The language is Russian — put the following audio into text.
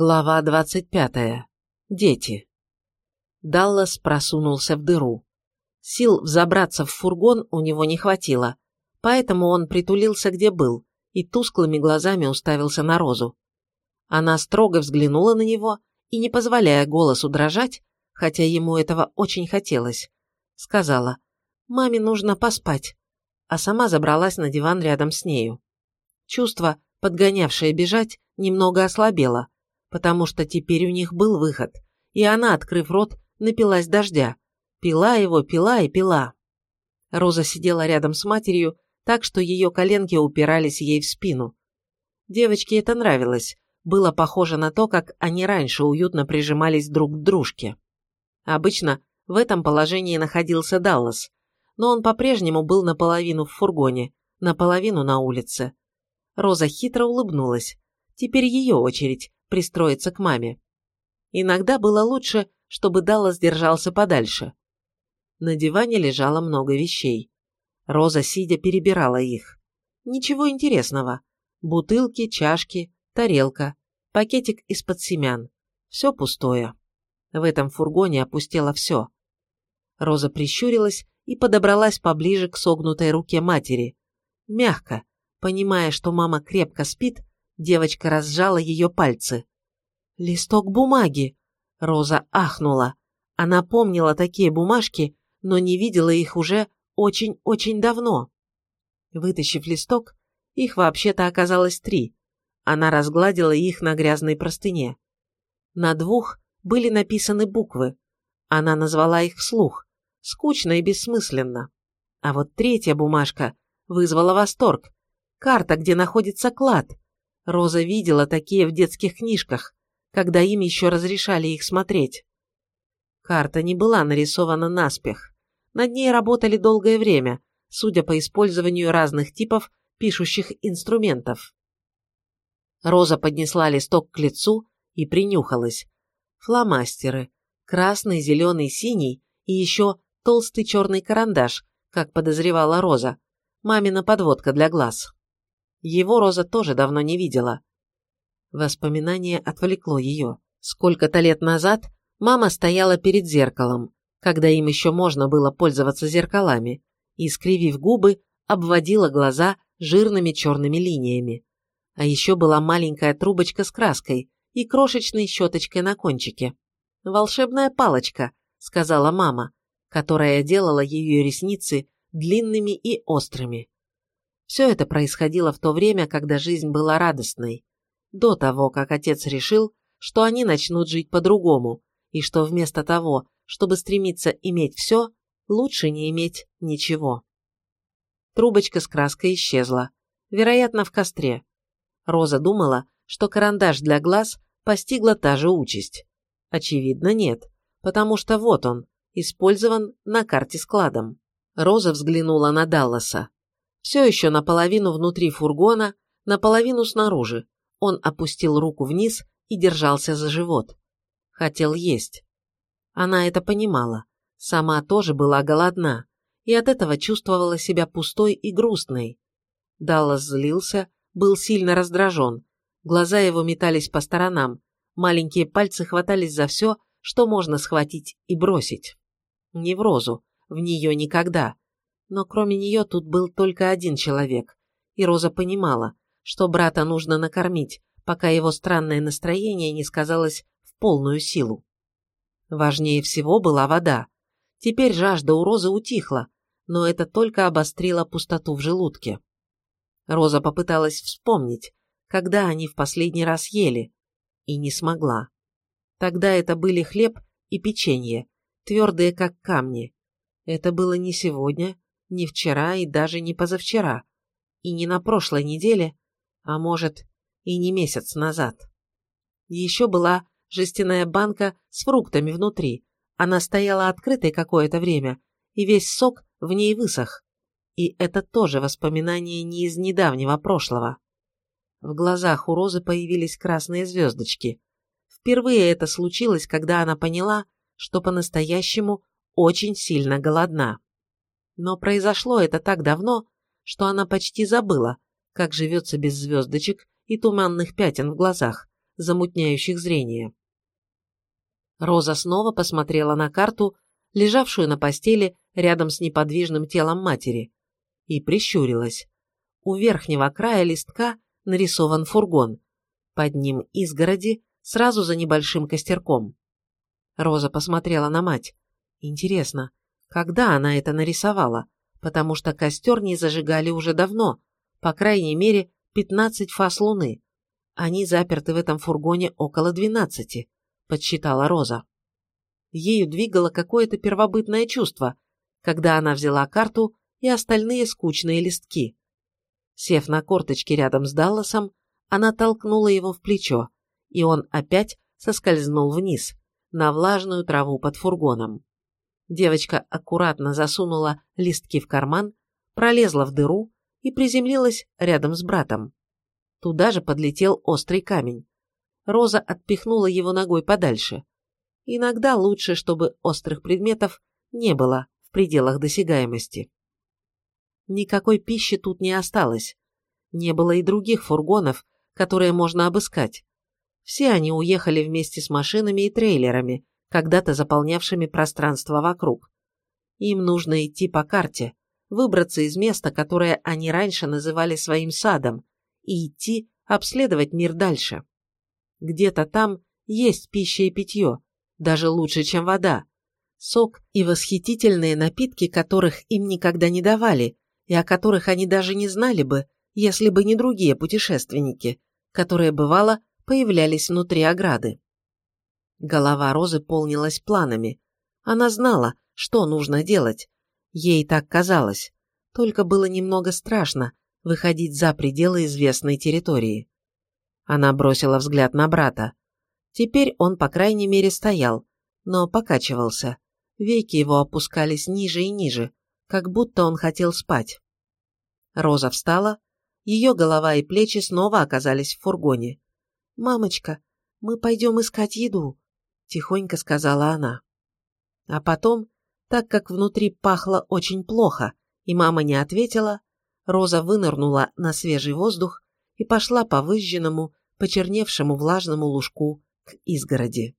Глава 25. Дети. Даллас просунулся в дыру. Сил взобраться в фургон у него не хватило, поэтому он притулился где был и тусклыми глазами уставился на Розу. Она строго взглянула на него и, не позволяя голосу дрожать, хотя ему этого очень хотелось, сказала «Маме нужно поспать», а сама забралась на диван рядом с нею. Чувство, подгонявшее бежать, немного ослабело, потому что теперь у них был выход, и она, открыв рот, напилась дождя. Пила его, пила и пила. Роза сидела рядом с матерью, так что ее коленки упирались ей в спину. Девочке это нравилось, было похоже на то, как они раньше уютно прижимались друг к дружке. Обычно в этом положении находился Даллас, но он по-прежнему был наполовину в фургоне, наполовину на улице. Роза хитро улыбнулась. Теперь ее очередь, пристроиться к маме. Иногда было лучше, чтобы Даллас держался подальше. На диване лежало много вещей. Роза, сидя, перебирала их. Ничего интересного. Бутылки, чашки, тарелка, пакетик из-под семян. Все пустое. В этом фургоне опустело все. Роза прищурилась и подобралась поближе к согнутой руке матери. Мягко, понимая, что мама крепко спит, Девочка разжала ее пальцы. «Листок бумаги!» Роза ахнула. Она помнила такие бумажки, но не видела их уже очень-очень давно. Вытащив листок, их вообще-то оказалось три. Она разгладила их на грязной простыне. На двух были написаны буквы. Она назвала их вслух. Скучно и бессмысленно. А вот третья бумажка вызвала восторг. Карта, где находится клад. Роза видела такие в детских книжках, когда им еще разрешали их смотреть. Карта не была нарисована наспех. Над ней работали долгое время, судя по использованию разных типов пишущих инструментов. Роза поднесла листок к лицу и принюхалась. Фломастеры. Красный, зеленый, синий и еще толстый черный карандаш, как подозревала Роза. Мамина подводка для глаз. Его Роза тоже давно не видела. Воспоминание отвлекло ее. Сколько-то лет назад мама стояла перед зеркалом, когда им еще можно было пользоваться зеркалами, и, скривив губы, обводила глаза жирными черными линиями. А еще была маленькая трубочка с краской и крошечной щеточкой на кончике. «Волшебная палочка», — сказала мама, которая делала ее ресницы длинными и острыми. Все это происходило в то время, когда жизнь была радостной, до того, как отец решил, что они начнут жить по-другому, и что вместо того, чтобы стремиться иметь все, лучше не иметь ничего. Трубочка с краской исчезла, вероятно, в костре. Роза думала, что карандаш для глаз постигла та же участь. Очевидно, нет, потому что вот он, использован на карте складом. Роза взглянула на Далласа все еще наполовину внутри фургона, наполовину снаружи. Он опустил руку вниз и держался за живот. Хотел есть. Она это понимала. Сама тоже была голодна и от этого чувствовала себя пустой и грустной. Даллас злился, был сильно раздражен. Глаза его метались по сторонам, маленькие пальцы хватались за все, что можно схватить и бросить. Не в розу, в нее никогда, но кроме нее тут был только один человек, и Роза понимала, что брата нужно накормить, пока его странное настроение не сказалось в полную силу. Важнее всего была вода. Теперь жажда у Розы утихла, но это только обострило пустоту в желудке. Роза попыталась вспомнить, когда они в последний раз ели, и не смогла. Тогда это были хлеб и печенье, твердые как камни. Это было не сегодня, не вчера и даже не позавчера, и не на прошлой неделе, а может, и не месяц назад. Еще была жестяная банка с фруктами внутри. Она стояла открытой какое-то время, и весь сок в ней высох. И это тоже воспоминание не из недавнего прошлого. В глазах у Розы появились красные звездочки. Впервые это случилось, когда она поняла, что по-настоящему очень сильно голодна. Но произошло это так давно, что она почти забыла, как живется без звездочек и туманных пятен в глазах, замутняющих зрение. Роза снова посмотрела на карту, лежавшую на постели рядом с неподвижным телом матери, и прищурилась. У верхнего края листка нарисован фургон. Под ним изгороди, сразу за небольшим костерком. Роза посмотрела на мать. Интересно, когда она это нарисовала? Потому что костер не зажигали уже давно, по крайней мере, 15 фаз луны. Они заперты в этом фургоне около 12, подсчитала Роза. Ею двигало какое-то первобытное чувство, когда она взяла карту и остальные скучные листки. Сев на корточки рядом с Далласом, она толкнула его в плечо, и он опять соскользнул вниз, на влажную траву под фургоном. Девочка аккуратно засунула листки в карман, пролезла в дыру и приземлилась рядом с братом. Туда же подлетел острый камень. Роза отпихнула его ногой подальше. Иногда лучше, чтобы острых предметов не было в пределах досягаемости. Никакой пищи тут не осталось. Не было и других фургонов, которые можно обыскать. Все они уехали вместе с машинами и трейлерами, когда-то заполнявшими пространство вокруг. Им нужно идти по карте, выбраться из места, которое они раньше называли своим садом, и идти обследовать мир дальше. Где-то там есть пища и питье, даже лучше, чем вода. Сок и восхитительные напитки, которых им никогда не давали, и о которых они даже не знали бы, если бы не другие путешественники, которые, бывало, появлялись внутри ограды. Голова Розы полнилась планами. Она знала, что нужно делать. Ей так казалось. Только было немного страшно выходить за пределы известной территории. Она бросила взгляд на брата. Теперь он, по крайней мере, стоял, но покачивался. Веки его опускались ниже и ниже, как будто он хотел спать. Роза встала, ее голова и плечи снова оказались в фургоне. «Мамочка, мы пойдем искать еду», – тихонько сказала она. А потом, так как внутри пахло очень плохо, и мама не ответила, Роза вынырнула на свежий воздух и пошла по выжженному, почерневшему влажному лужку к изгороди.